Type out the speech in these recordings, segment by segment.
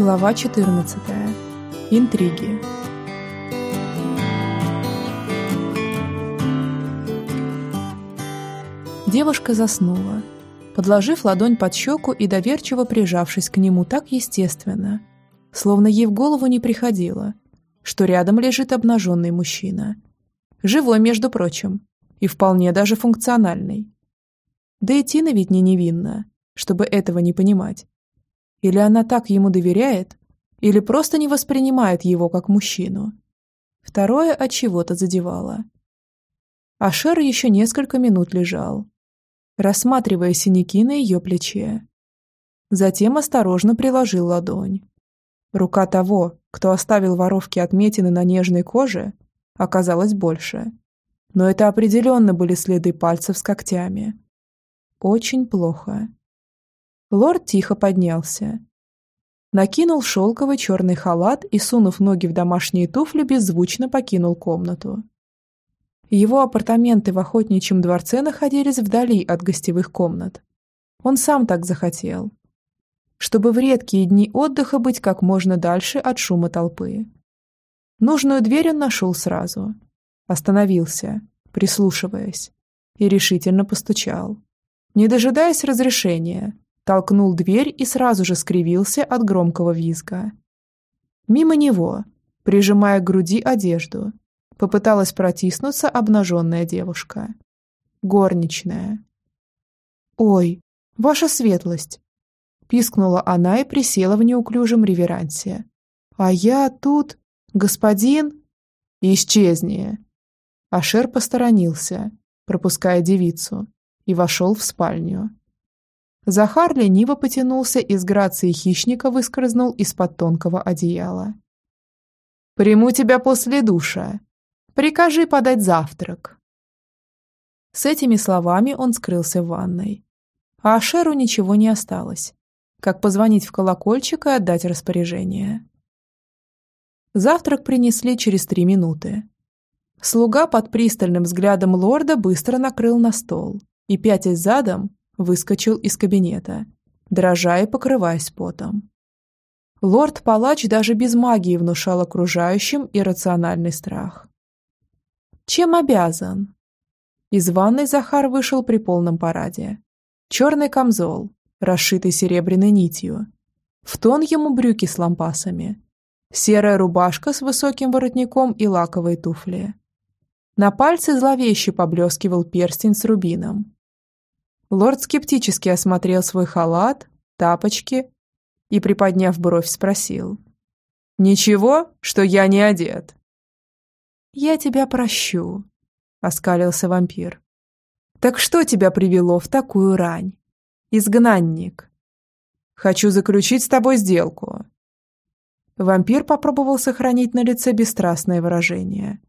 Глава 14. Интриги. Девушка заснула, подложив ладонь под щеку и доверчиво прижавшись к нему так естественно, словно ей в голову не приходило, что рядом лежит обнаженный мужчина. Живой, между прочим, и вполне даже функциональный. Да и Тина ведь не невинна, чтобы этого не понимать. Или она так ему доверяет, или просто не воспринимает его как мужчину. Второе от чего-то задевало. Ашер еще несколько минут лежал, рассматривая синяки на ее плече. Затем осторожно приложил ладонь. Рука того, кто оставил воровке отметины на нежной коже, оказалась больше. Но это определенно были следы пальцев с когтями. Очень плохо. Лорд тихо поднялся. Накинул шелковый черный халат и, сунув ноги в домашние туфли, беззвучно покинул комнату. Его апартаменты в охотничьем дворце находились вдали от гостевых комнат. Он сам так захотел. Чтобы в редкие дни отдыха быть как можно дальше от шума толпы. Нужную дверь он нашел сразу. Остановился, прислушиваясь, и решительно постучал. Не дожидаясь разрешения, толкнул дверь и сразу же скривился от громкого визга. Мимо него, прижимая к груди одежду, попыталась протиснуться обнаженная девушка. Горничная. «Ой, ваша светлость!» Пискнула она и присела в неуклюжем реверансе. «А я тут... Господин...» «Исчезни!» Ашер посторонился, пропуская девицу, и вошел в спальню. Захар лениво потянулся и с грацией хищника выскользнул из-под тонкого одеяла. «Приму тебя после душа. Прикажи подать завтрак». С этими словами он скрылся в ванной. А Ашеру ничего не осталось, как позвонить в колокольчик и отдать распоряжение. Завтрак принесли через три минуты. Слуга под пристальным взглядом лорда быстро накрыл на стол и, пятясь задом, выскочил из кабинета, дрожа и покрываясь потом. Лорд-палач даже без магии внушал окружающим иррациональный страх. «Чем обязан?» Из ванной Захар вышел при полном параде. Черный камзол, расшитый серебряной нитью. В тон ему брюки с лампасами. Серая рубашка с высоким воротником и лаковые туфли. На пальце зловеще поблескивал перстень с рубином. Лорд скептически осмотрел свой халат, тапочки и, приподняв бровь, спросил. «Ничего, что я не одет?» «Я тебя прощу», — оскалился вампир. «Так что тебя привело в такую рань? Изгнанник». «Хочу заключить с тобой сделку». Вампир попробовал сохранить на лице бесстрастное выражение,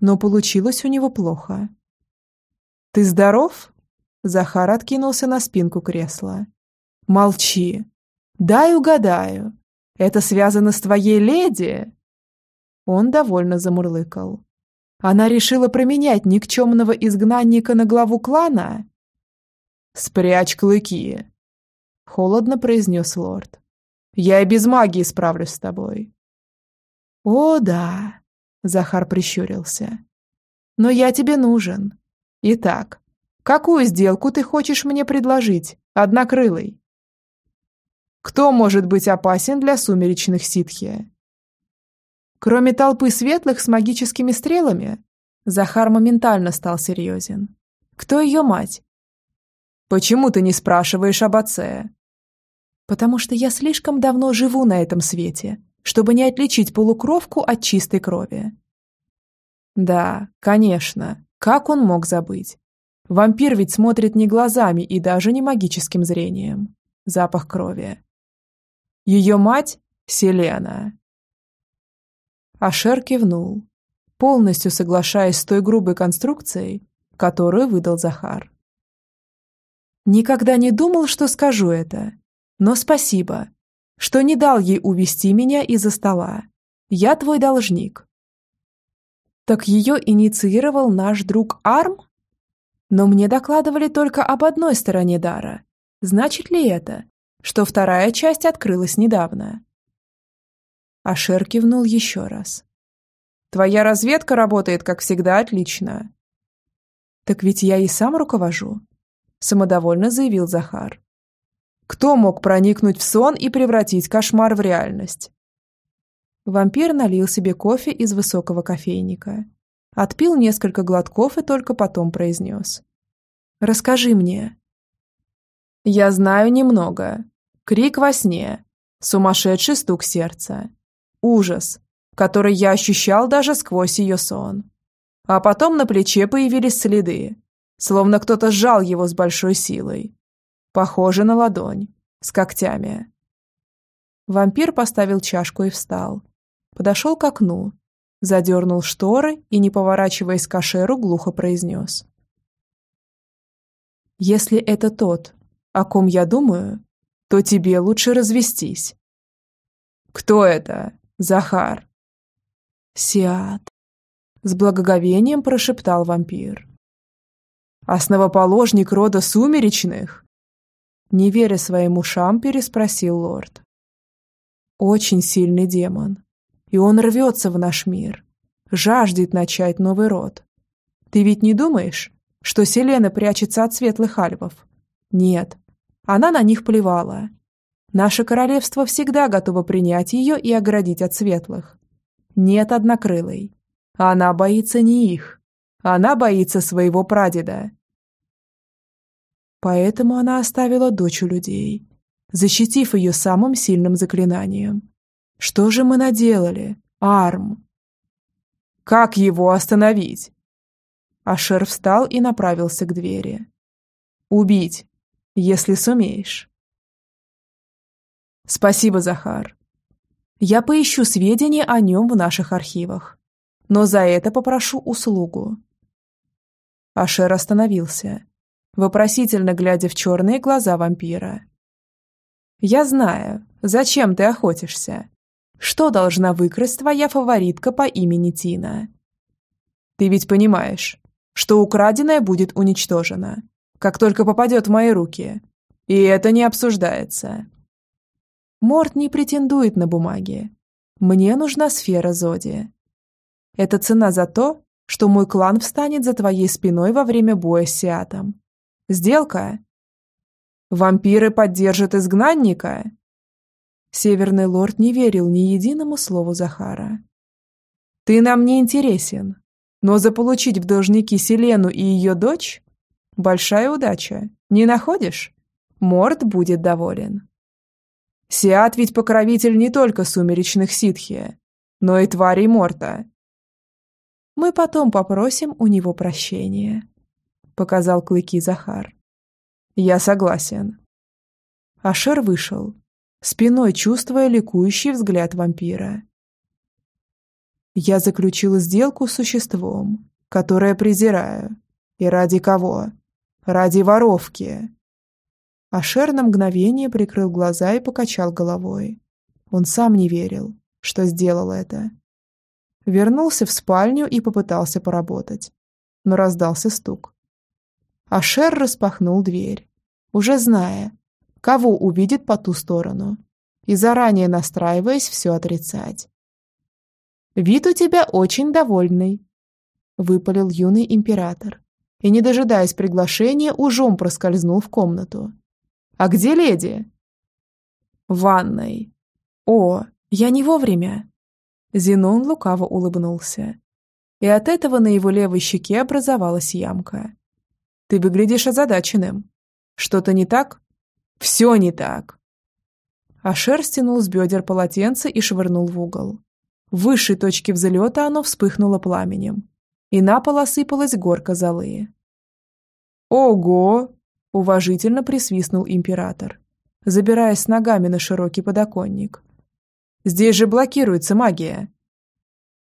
но получилось у него плохо. «Ты здоров?» Захар откинулся на спинку кресла. «Молчи. Дай угадаю. Это связано с твоей леди?» Он довольно замурлыкал. «Она решила променять никчемного изгнанника на главу клана?» «Спрячь клыки», — холодно произнес лорд. «Я и без магии справлюсь с тобой». «О, да», — Захар прищурился. «Но я тебе нужен. Итак, Какую сделку ты хочешь мне предложить, однокрылый? Кто может быть опасен для сумеречных ситхи? Кроме толпы светлых с магическими стрелами, Захар моментально стал серьезен. Кто ее мать? Почему ты не спрашиваешь об отце? Потому что я слишком давно живу на этом свете, чтобы не отличить полукровку от чистой крови. Да, конечно, как он мог забыть? Вампир ведь смотрит не глазами и даже не магическим зрением. Запах крови. Ее мать – Селена. Ашер кивнул, полностью соглашаясь с той грубой конструкцией, которую выдал Захар. Никогда не думал, что скажу это, но спасибо, что не дал ей увести меня из-за стола. Я твой должник. Так ее инициировал наш друг Арм? Но мне докладывали только об одной стороне дара. Значит ли это, что вторая часть открылась недавно? Ашер кивнул еще раз. «Твоя разведка работает, как всегда, отлично». «Так ведь я и сам руковожу», — самодовольно заявил Захар. «Кто мог проникнуть в сон и превратить кошмар в реальность?» Вампир налил себе кофе из высокого кофейника. Отпил несколько глотков и только потом произнес. «Расскажи мне». «Я знаю немного. Крик во сне. Сумасшедший стук сердца. Ужас, который я ощущал даже сквозь ее сон. А потом на плече появились следы, словно кто-то сжал его с большой силой. Похоже на ладонь, с когтями. Вампир поставил чашку и встал. Подошел к окну, задернул шторы и, не поворачиваясь к кашеру, глухо произнес. «Если это тот, о ком я думаю, то тебе лучше развестись». «Кто это?» Захар. Сиат. С благоговением прошептал вампир. Основоположник рода сумеречных? Не веря своим ушам, переспросил лорд. Очень сильный демон. И он рвется в наш мир. Жаждет начать новый род. Ты ведь не думаешь, что Селена прячется от светлых альвов? Нет. Она на них плевала. Наше королевство всегда готово принять ее и оградить от светлых. Нет однокрылой. Она боится не их. Она боится своего прадеда. Поэтому она оставила дочь у людей, защитив ее самым сильным заклинанием. Что же мы наделали, Арм? Как его остановить? Ашер встал и направился к двери. Убить, если сумеешь. Спасибо, Захар. Я поищу сведения о нем в наших архивах. Но за это попрошу услугу. Ашер остановился, вопросительно глядя в черные глаза вампира. «Я знаю, зачем ты охотишься. Что должна выкрасть твоя фаворитка по имени Тина? Ты ведь понимаешь, что украденное будет уничтожено, как только попадет в мои руки. И это не обсуждается. Морт не претендует на бумаги. Мне нужна сфера Зоди. Это цена за то, что мой клан встанет за твоей спиной во время боя с Сиатом. Сделка? Вампиры поддержат изгнанника? Северный лорд не верил ни единому слову Захара. Ты нам не интересен, но заполучить в должники Селену и ее дочь – большая удача, не находишь? Морд будет доволен. Сиат ведь покровитель не только сумеречных ситхи, но и тварей Морта. Мы потом попросим у него прощения, показал клыки Захар. Я согласен. Ашер вышел, спиной чувствуя ликующий взгляд вампира. Я заключил сделку с существом, которое презираю. И ради кого? Ради воровки. Ашер на мгновение прикрыл глаза и покачал головой. Он сам не верил, что сделал это. Вернулся в спальню и попытался поработать. Но раздался стук. Ашер распахнул дверь, уже зная, кого увидит по ту сторону, и заранее настраиваясь все отрицать. «Вид у тебя очень довольный», — выпалил юный император, и, не дожидаясь приглашения, ужом проскользнул в комнату. «А где леди?» «В ванной». «О, я не вовремя». Зенон лукаво улыбнулся. И от этого на его левой щеке образовалась ямка. «Ты выглядишь озадаченным. Что-то не так?» «Все не так». Ашер стянул с бедер полотенце и швырнул в угол. В высшей точке взлета оно вспыхнуло пламенем, и на пол осыпалась горка золы. «Ого!» Уважительно присвистнул император, забираясь ногами на широкий подоконник. «Здесь же блокируется магия!»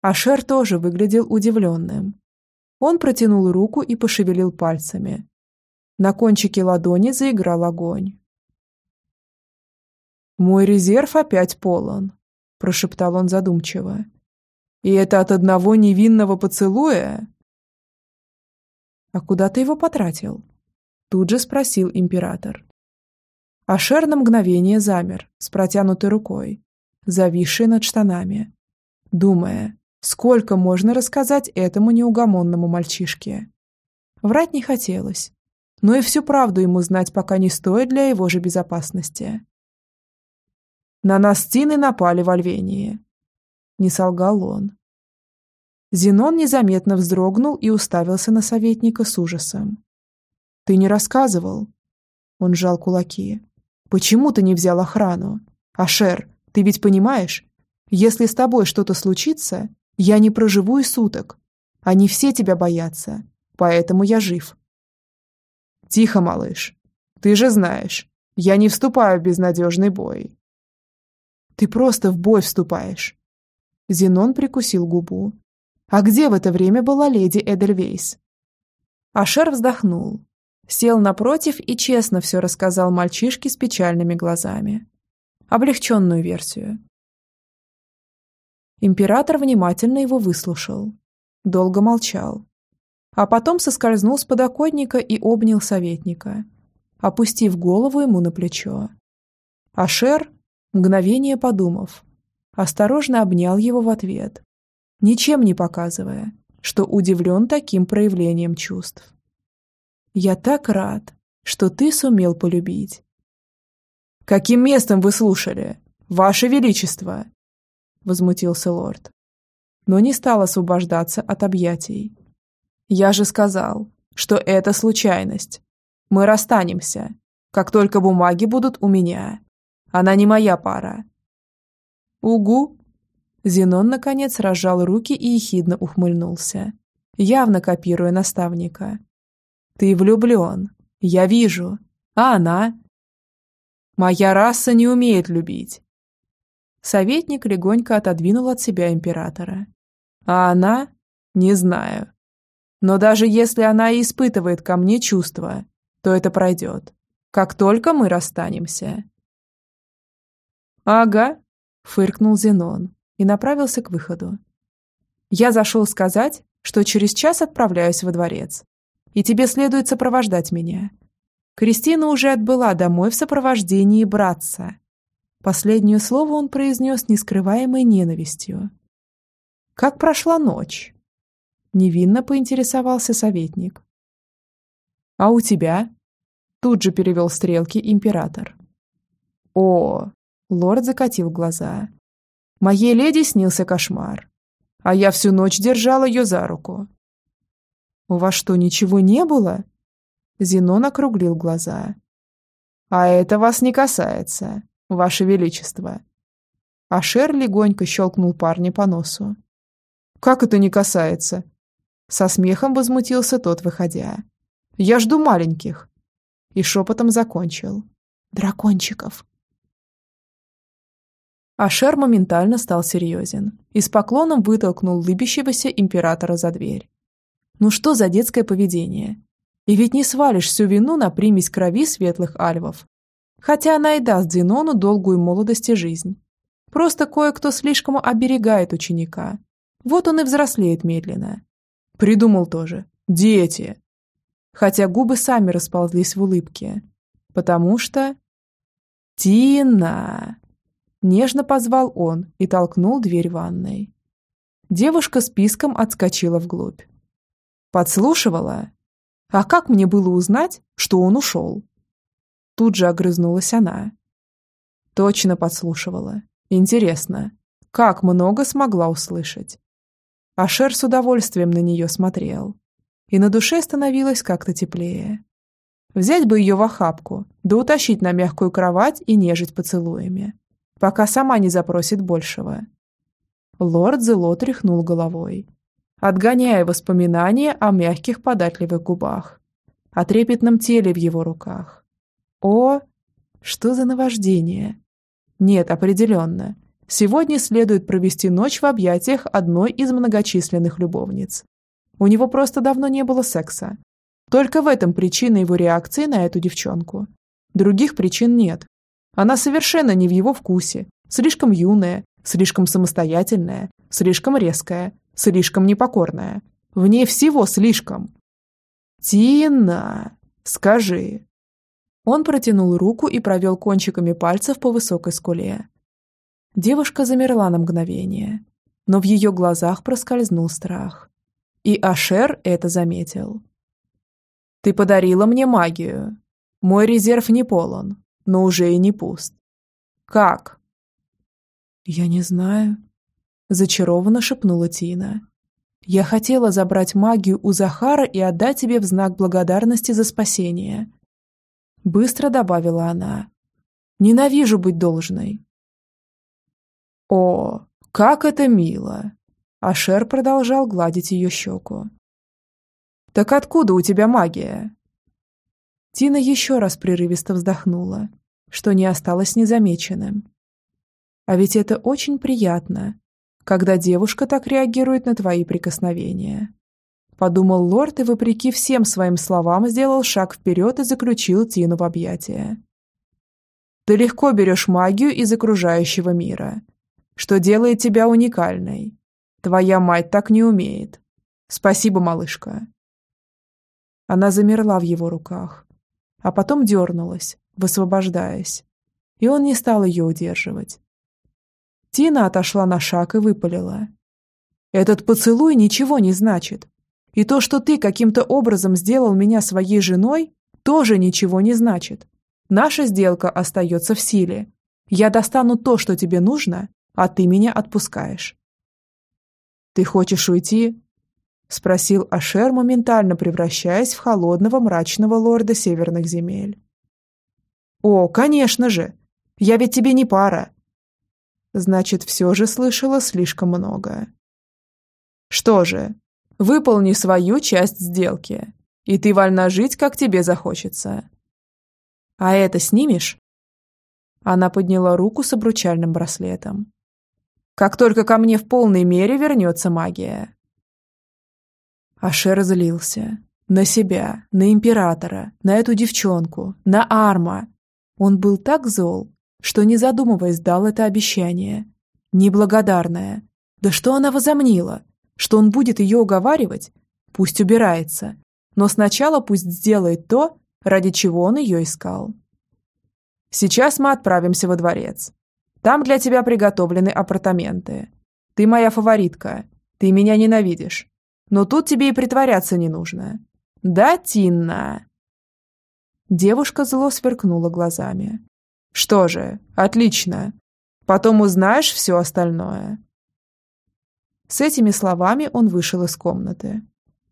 Ашер тоже выглядел удивленным. Он протянул руку и пошевелил пальцами. На кончике ладони заиграл огонь. «Мой резерв опять полон», – прошептал он задумчиво. «И это от одного невинного поцелуя?» «А куда ты его потратил?» Тут же спросил император. Ашер на мгновение замер, с протянутой рукой, зависшие над штанами, думая, сколько можно рассказать этому неугомонному мальчишке. Врать не хотелось, но и всю правду ему знать пока не стоит для его же безопасности. На нас Тины напали в Альвении. Не солгал он. Зенон незаметно вздрогнул и уставился на советника с ужасом. «Ты не рассказывал?» Он сжал кулаки. «Почему ты не взял охрану? Ашер, ты ведь понимаешь, если с тобой что-то случится, я не проживу и суток. Они все тебя боятся, поэтому я жив». «Тихо, малыш. Ты же знаешь, я не вступаю в безнадежный бой. Ты просто в бой вступаешь. Зенон прикусил губу. А где в это время была леди Эдельвейс? Ашер вздохнул, сел напротив и честно все рассказал мальчишке с печальными глазами. Облегченную версию. Император внимательно его выслушал. Долго молчал. А потом соскользнул с подоконника и обнял советника, опустив голову ему на плечо. Ашер, Мгновение подумав, осторожно обнял его в ответ, ничем не показывая, что удивлен таким проявлением чувств. «Я так рад, что ты сумел полюбить». «Каким местом вы слушали? Ваше Величество!» Возмутился лорд. Но не стал освобождаться от объятий. «Я же сказал, что это случайность. Мы расстанемся, как только бумаги будут у меня. Она не моя пара». «Угу». Зенон, наконец, разжал руки и ехидно ухмыльнулся, явно копируя наставника. «Ты влюблен. Я вижу. А она?» «Моя раса не умеет любить». Советник легонько отодвинул от себя императора. «А она? Не знаю. Но даже если она и испытывает ко мне чувства, то это пройдет, как только мы расстанемся». «Ага», — фыркнул Зенон и направился к выходу. «Я зашел сказать, что через час отправляюсь во дворец, и тебе следует сопровождать меня. Кристина уже отбыла домой в сопровождении братца». Последнее слово он произнес нескрываемой ненавистью. «Как прошла ночь?» Невинно поинтересовался советник. «А у тебя?» Тут же перевел стрелки император. «О, Лорд закатил глаза. Моей леди снился кошмар, а я всю ночь держал ее за руку. «У вас что, ничего не было?» Зенон округлил глаза. «А это вас не касается, ваше величество». Ашер легонько щелкнул парня по носу. «Как это не касается?» Со смехом возмутился тот, выходя. «Я жду маленьких». И шепотом закончил. «Дракончиков». Ашер моментально стал серьезен и с поклоном вытолкнул лыбящегося императора за дверь. Ну что за детское поведение? И ведь не свалишь всю вину на примесь крови светлых альвов. Хотя она и даст Зенону долгую молодость и жизнь. Просто кое-кто слишком оберегает ученика. Вот он и взрослеет медленно. Придумал тоже. Дети. Хотя губы сами расползлись в улыбке. Потому что... Тина! Нежно позвал он и толкнул дверь ванной. Девушка с писком отскочила вглубь. Подслушивала? А как мне было узнать, что он ушел? Тут же огрызнулась она. Точно подслушивала. Интересно, как много смогла услышать. Ашер с удовольствием на нее смотрел. И на душе становилось как-то теплее. Взять бы ее в охапку, да утащить на мягкую кровать и нежить поцелуями пока сама не запросит большего. Лорд зло тряхнул головой, отгоняя воспоминания о мягких податливых губах, о трепетном теле в его руках. О, что за наваждение! Нет, определенно. Сегодня следует провести ночь в объятиях одной из многочисленных любовниц. У него просто давно не было секса. Только в этом причина его реакции на эту девчонку. Других причин нет. Она совершенно не в его вкусе, слишком юная, слишком самостоятельная, слишком резкая, слишком непокорная. В ней всего слишком. «Тина, скажи». Он протянул руку и провел кончиками пальцев по высокой скуле. Девушка замерла на мгновение, но в ее глазах проскользнул страх. И Ашер это заметил. «Ты подарила мне магию. Мой резерв не полон, но уже и не пуст. Как?» «Я не знаю», – зачарованно шепнула Тина. «Я хотела забрать магию у Захара и отдать тебе в знак благодарности за спасение». Быстро добавила она. «Ненавижу быть должной». «О, как это мило!» Ашер продолжал гладить ее щеку. «Так откуда у тебя магия?» Тина еще раз прерывисто вздохнула, что не осталось незамеченным. А ведь это очень приятно, когда девушка так реагирует на твои прикосновения. Подумал лорд и, вопреки всем своим словам, сделал шаг вперед и заключил Тину в объятия. Ты легко берешь магию из окружающего мира, что делает тебя уникальной. Твоя мать так не умеет. Спасибо, малышка. Она замерла в его руках, а потом дернулась, высвобождаясь, и он не стал ее удерживать. Тина отошла на шаг и выпалила. «Этот поцелуй ничего не значит. И то, что ты каким-то образом сделал меня своей женой, тоже ничего не значит. Наша сделка остается в силе. Я достану то, что тебе нужно, а ты меня отпускаешь». «Ты хочешь уйти?» — спросил Ашер, моментально превращаясь в холодного мрачного лорда северных земель. «О, конечно же! Я ведь тебе не пара!» Значит, все же слышала слишком много. «Что же, выполни свою часть сделки, и ты вольна жить, как тебе захочется. А это снимешь?» Она подняла руку с обручальным браслетом. «Как только ко мне в полной мере вернется магия». Ашер злился. На себя, на императора, на эту девчонку, на Арма. Он был так зол, что, не задумываясь, дал это обещание. Неблагодарная. Да что она возомнила? Что он будет ее уговаривать? Пусть убирается. Но сначала пусть сделает то, ради чего он ее искал. Сейчас мы отправимся во дворец. Там для тебя приготовлены апартаменты. Ты моя фаворитка. Ты меня ненавидишь. Но тут тебе и притворяться не нужно. Да, Тинна?» Девушка зло сверкнула глазами. «Что же, отлично. Потом узнаешь все остальное». С этими словами он вышел из комнаты.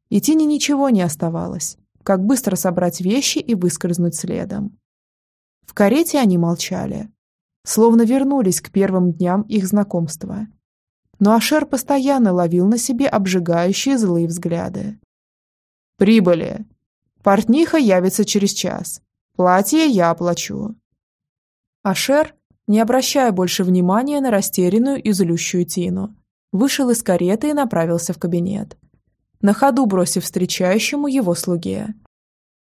И Тине ничего не оставалось, как быстро собрать вещи и выскользнуть следом. В карете они молчали, словно вернулись к первым дням их знакомства но Ашер постоянно ловил на себе обжигающие злые взгляды. «Прибыли. Портниха явится через час. Платье я оплачу». Ашер, не обращая больше внимания на растерянную и злющую Тину, вышел из кареты и направился в кабинет, на ходу бросив встречающему его слуге.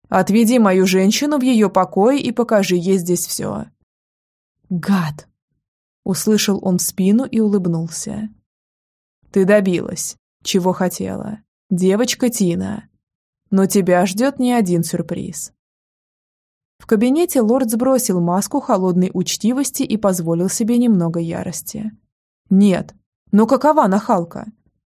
«Отведи мою женщину в ее покое и покажи ей здесь все». «Гад!» Услышал он спину и улыбнулся. «Ты добилась, чего хотела. Девочка Тина. Но тебя ждет не один сюрприз». В кабинете лорд сбросил маску холодной учтивости и позволил себе немного ярости. «Нет, но какова нахалка?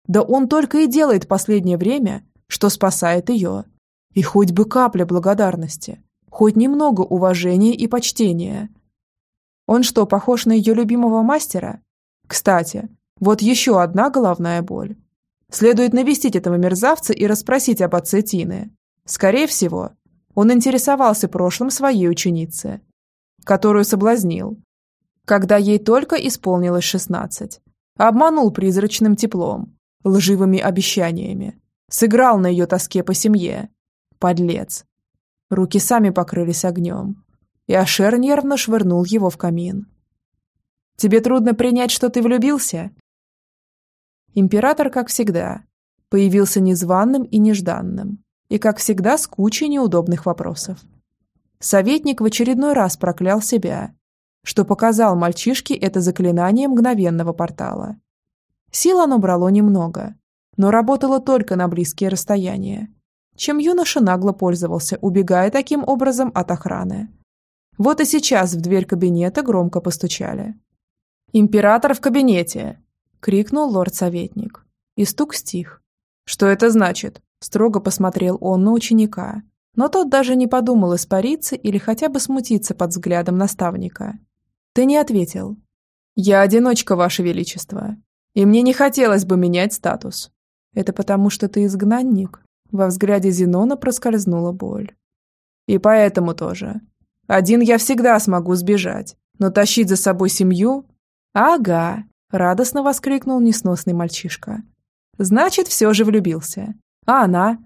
Да он только и делает последнее время, что спасает ее. И хоть бы капля благодарности, хоть немного уважения и почтения – он что, похож на ее любимого мастера? Кстати, вот еще одна головная боль. Следует навестить этого мерзавца и расспросить об отце Тины. Скорее всего, он интересовался прошлым своей ученицы, которую соблазнил, когда ей только исполнилось шестнадцать. Обманул призрачным теплом, лживыми обещаниями. Сыграл на ее тоске по семье. Подлец. Руки сами покрылись огнем и Ашер нервно швырнул его в камин. «Тебе трудно принять, что ты влюбился?» Император, как всегда, появился незваным и нежданным, и, как всегда, с кучей неудобных вопросов. Советник в очередной раз проклял себя, что показал мальчишке это заклинание мгновенного портала. Сил оно брало немного, но работало только на близкие расстояния, чем юноша нагло пользовался, убегая таким образом от охраны. Вот и сейчас в дверь кабинета громко постучали. «Император в кабинете!» — крикнул лорд-советник. И стук стих. «Что это значит?» — строго посмотрел он на ученика. Но тот даже не подумал испариться или хотя бы смутиться под взглядом наставника. «Ты не ответил». «Я одиночка, Ваше Величество, и мне не хотелось бы менять статус». «Это потому, что ты изгнанник?» Во взгляде Зенона проскользнула боль. «И поэтому тоже. Один я всегда смогу сбежать, но тащить за собой семью...» «Ага», — радостно воскликнул несносный мальчишка. «Значит, все же влюбился. А она?»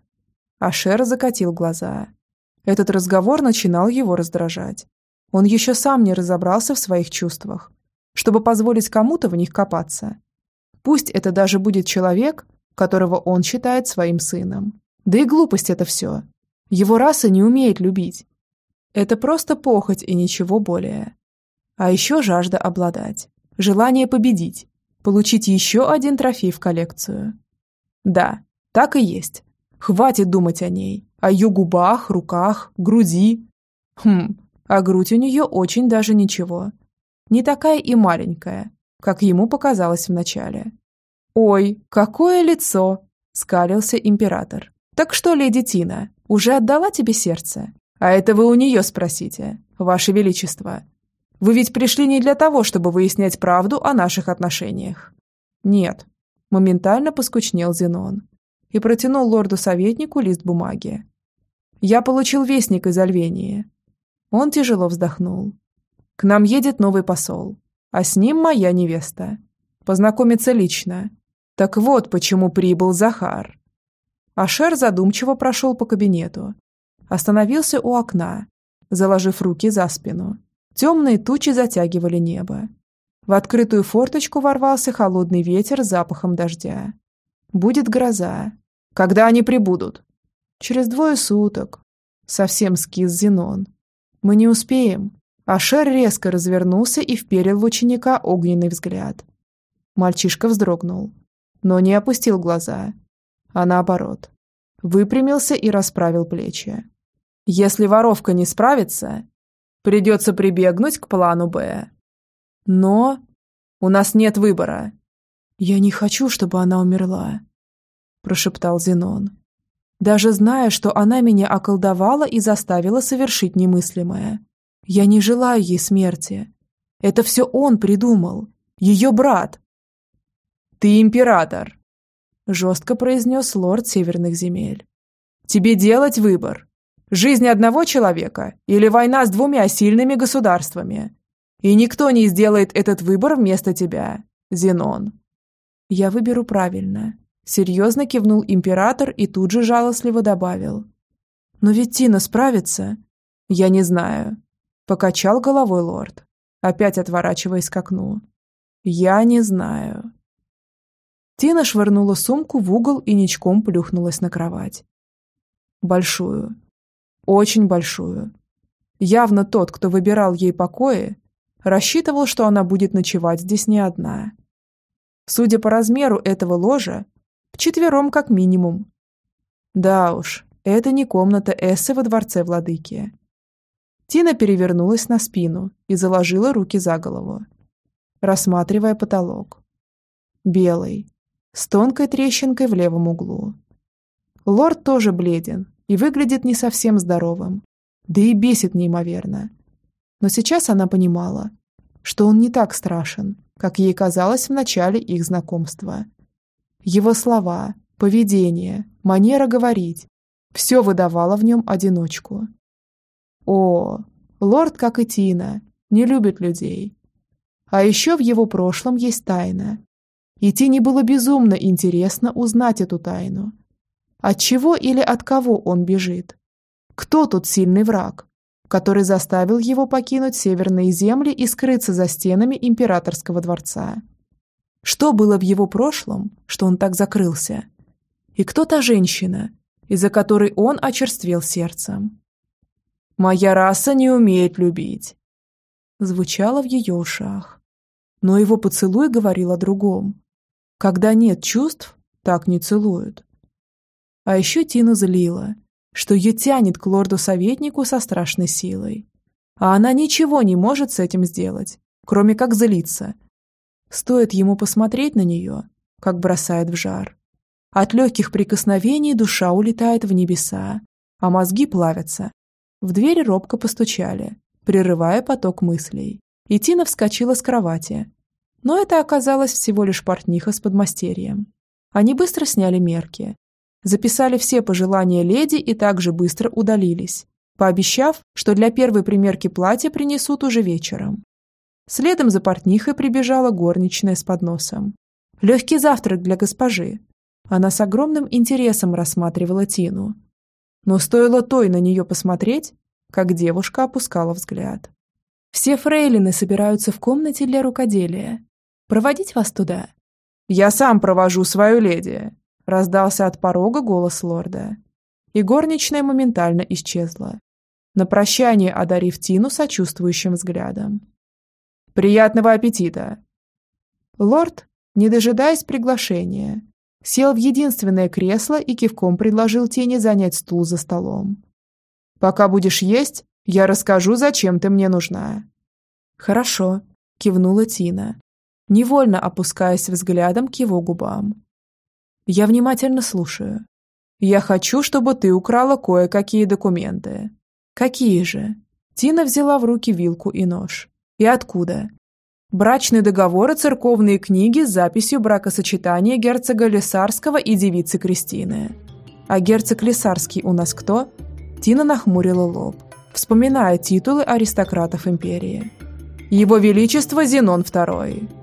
Ашер закатил глаза. Этот разговор начинал его раздражать. Он еще сам не разобрался в своих чувствах, чтобы позволить кому-то в них копаться. Пусть это даже будет человек, которого он считает своим сыном. Да и глупость это все. Его раса не умеет любить. Это просто похоть и ничего более. А еще жажда обладать. Желание победить. Получить еще один трофей в коллекцию. Да, так и есть. Хватит думать о ней. О ее губах, руках, груди. Хм, а грудь у нее очень даже ничего. Не такая и маленькая, как ему показалось вначале. «Ой, какое лицо!» – скалился император. «Так что, леди Тина, уже отдала тебе сердце? А это вы у нее спросите, ваше величество. Вы ведь пришли не для того, чтобы выяснять правду о наших отношениях». «Нет», – моментально поскучнел Зенон и протянул лорду-советнику лист бумаги. «Я получил вестник из Альвении. Он тяжело вздохнул. «К нам едет новый посол, а с ним моя невеста. Познакомиться лично. Так вот, почему прибыл Захар». Ашер задумчиво прошел по кабинету. Остановился у окна, заложив руки за спину. Темные тучи затягивали небо. В открытую форточку ворвался холодный ветер с запахом дождя. Будет гроза. Когда они прибудут? Через двое суток. Совсем скис Зенон. Мы не успеем. Ашер резко развернулся и вперил в ученика огненный взгляд. Мальчишка вздрогнул, но не опустил глаза, а наоборот. Выпрямился и расправил плечи. Если воровка не справится, придется прибегнуть к плану «Б». Но у нас нет выбора. Я не хочу, чтобы она умерла, прошептал Зенон даже зная, что она меня околдовала и заставила совершить немыслимое. Я не желаю ей смерти. Это все он придумал. Ее брат. «Ты император», – жестко произнес лорд Северных земель. «Тебе делать выбор. Жизнь одного человека или война с двумя сильными государствами. И никто не сделает этот выбор вместо тебя, Зенон». «Я выберу правильно», Серьезно кивнул император и тут же жалостливо добавил. «Но ведь Тина справится?» «Я не знаю», — покачал головой лорд, опять отворачиваясь к окну. «Я не знаю». Тина швырнула сумку в угол и ничком плюхнулась на кровать. Большую. Очень большую. Явно тот, кто выбирал ей покои, рассчитывал, что она будет ночевать здесь не одна. Судя по размеру этого ложа, Вчетвером как минимум. Да уж, это не комната Эссы во дворце владыки. Тина перевернулась на спину и заложила руки за голову, рассматривая потолок. Белый, с тонкой трещинкой в левом углу. Лорд тоже бледен и выглядит не совсем здоровым, да и бесит неимоверно. Но сейчас она понимала, что он не так страшен, как ей казалось в начале их знакомства – его слова, поведение, манера говорить – все выдавало в нем одиночку. О, лорд, как и Тина, не любит людей. А еще в его прошлом есть тайна. И Тине было безумно интересно узнать эту тайну. От чего или от кого он бежит? Кто тот сильный враг, который заставил его покинуть северные земли и скрыться за стенами императорского дворца? Что было в его прошлом, что он так закрылся? И кто та женщина, из-за которой он очерствел сердцем? «Моя раса не умеет любить», звучало в ее ушах. Но его поцелуй говорил о другом. Когда нет чувств, так не целуют. А еще Тину злила, что ее тянет к лорду-советнику со страшной силой. А она ничего не может с этим сделать, кроме как злиться Стоит ему посмотреть на нее, как бросает в жар. От легких прикосновений душа улетает в небеса, а мозги плавятся. В двери робко постучали, прерывая поток мыслей. И Тина вскочила с кровати. Но это оказалось всего лишь портниха с подмастерьем. Они быстро сняли мерки, записали все пожелания леди и также быстро удалились, пообещав, что для первой примерки платья принесут уже вечером. Следом за портнихой прибежала горничная с подносом. Легкий завтрак для госпожи. Она с огромным интересом рассматривала Тину. Но стоило той на нее посмотреть, как девушка опускала взгляд. «Все фрейлины собираются в комнате для рукоделия. Проводить вас туда?» «Я сам провожу свою леди», — раздался от порога голос лорда. И горничная моментально исчезла, на прощание одарив Тину сочувствующим взглядом. «Приятного аппетита!» Лорд, не дожидаясь приглашения, сел в единственное кресло и кивком предложил Тине занять стул за столом. «Пока будешь есть, я расскажу, зачем ты мне нужна». «Хорошо», — кивнула Тина, невольно опускаясь взглядом к его губам. «Я внимательно слушаю. Я хочу, чтобы ты украла кое-какие документы». «Какие же?» Тина взяла в руки вилку и нож. «И откуда?» Брачный договор и церковные книги с записью бракосочетания герцога Лесарского и девицы Кристины. А герцог Лесарский у нас кто? Тина нахмурила лоб, вспоминая титулы аристократов империи. Его Величество Зенон II.